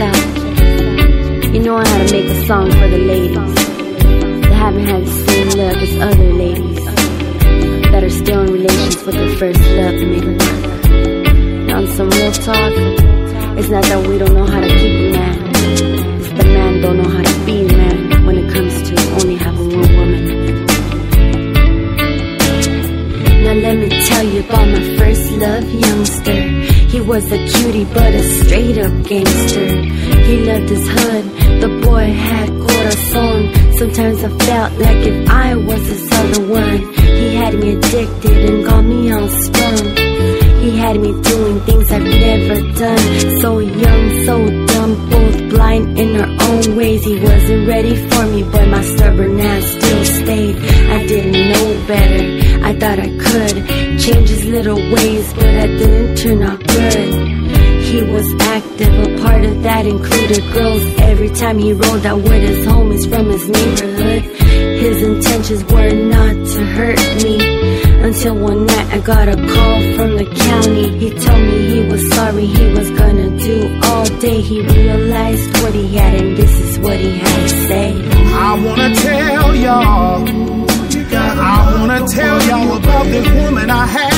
out. You know had to make a song for the ladies that haven't had the same love as other ladies that are still in relations with their first love to. On some real talk, it's not that we don't know how to keep a man. It's the man don't know how to was a cutie but a straight up gangster. He loved his hood, the boy had corazon. Sometimes I felt like if I was his other one, he had me addicted and got me all sprung. He had me doing things I've never done. So young, so blind in our own ways. He wasn't ready for me, but my stubborn ass still stayed. I didn't know better. I thought I could change his little ways, but I didn't turn out good. He was active, a part of that included girls. Every time he rolled out with his homies from his neighborhood, his intentions were not to hurt me. Until one night I got a call from the county. He told me he was sorry, he was gonna do all day. He realized what he had, and this is what he had to say. I wanna tell y'all. I wanna tell y'all about this woman I had.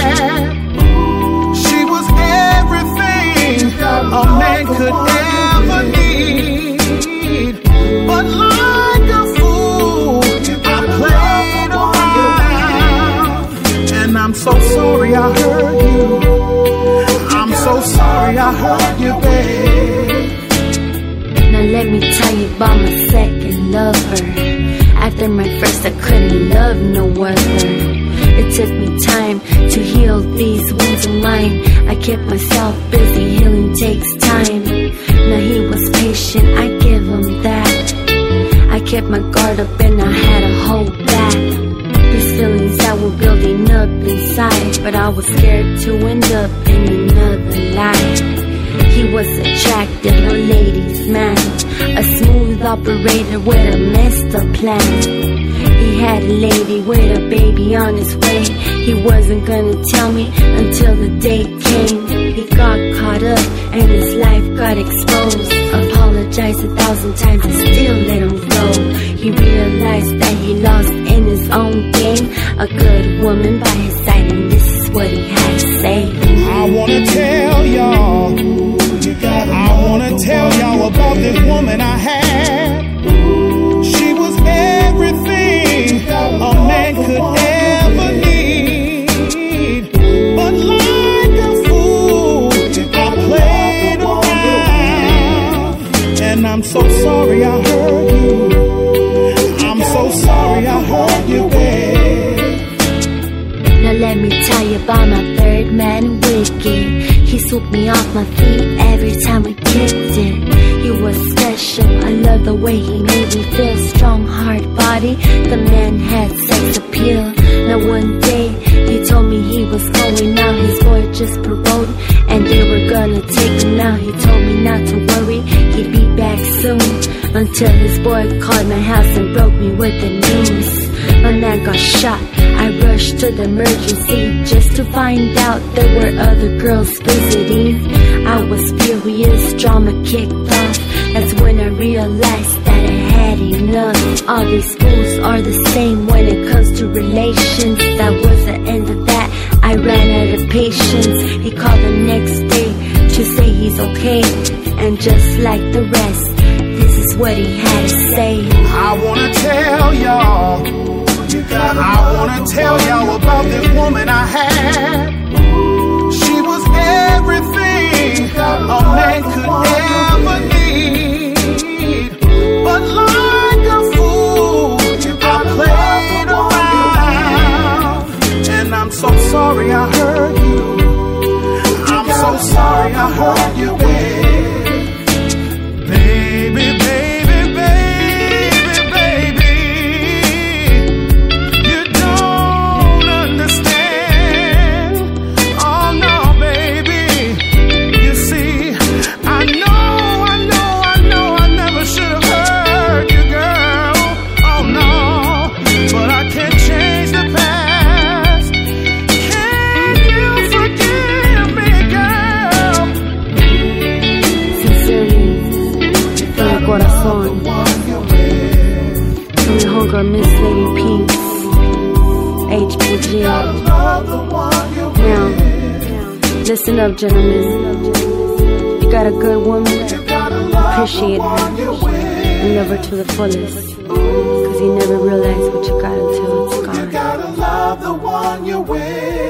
Sorry I hurt you. I'm so sorry I hurt you, babe. Now let me tell you about my second lover. After my first, I couldn't love no other. It took me time to heal these wounds of mine. I kept myself busy, healing takes time. Now he was patient, I give him that. I kept my guard up and I but I was scared to end up in another life. He was attractive, a ladies' man, a smooth operator with a up plan. He had a lady with a baby on his way. He wasn't gonna tell me until the day came. He got caught up and his life got exposed. Apologized a thousand times this woman I had. She was everything a man could ever need. But like a fool, I played around. And I'm so sorry I hurt you. I'm so sorry I hurt you, babe. Now let me tell you about my third man, Wicked. He swooped me off my feet every time we kicked it. He was special, I love the way he made me feel. Strong, hard body, the man had sex appeal. Now one day, he told me he was going out, his boy just paroled, and they were gonna take him now. He told me not to worry, he'd be back soon. Until his boy called my house and broke me with the news. A man got shot. I rushed to the emergency just to find out there were other girls visiting. I was furious, drama kicked realized that I had enough. All these fools are the same when it comes to relations. That was the end of that. I ran out of patience. He called the next day to say he's okay. And just like the rest, this is what he had to say. I wanna tell y'all. I wanna tell y'all about this woman I had. HPG. Now, listen up, gentlemen. You got a good woman, appreciate her. And love her to the fullest. Cause you never realize what you got until it's gone. You gotta love the one you're with.